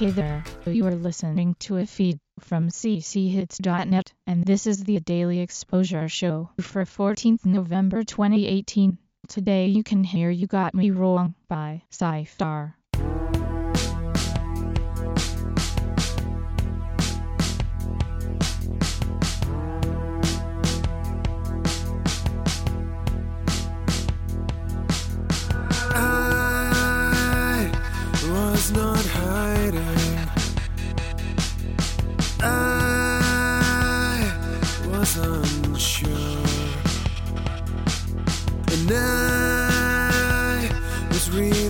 Hey there, you are listening to a feed from cchits.net, and this is the Daily Exposure Show for 14th November 2018. Today you can hear You Got Me Wrong by Sci-Star. Hiding. I was unsure. And I was really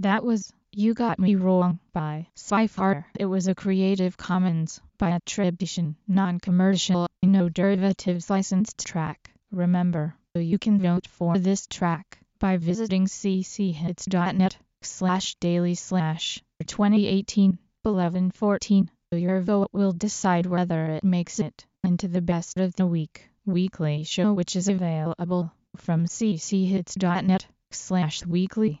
That was You Got Me Wrong by Sci-Fi. It was a Creative Commons by attribution, non-commercial, no derivatives licensed track. Remember, you can vote for this track by visiting cchits.net slash daily slash 2018 1114. Your vote will decide whether it makes it into the best of the week weekly show which is available from cchits.net slash weekly.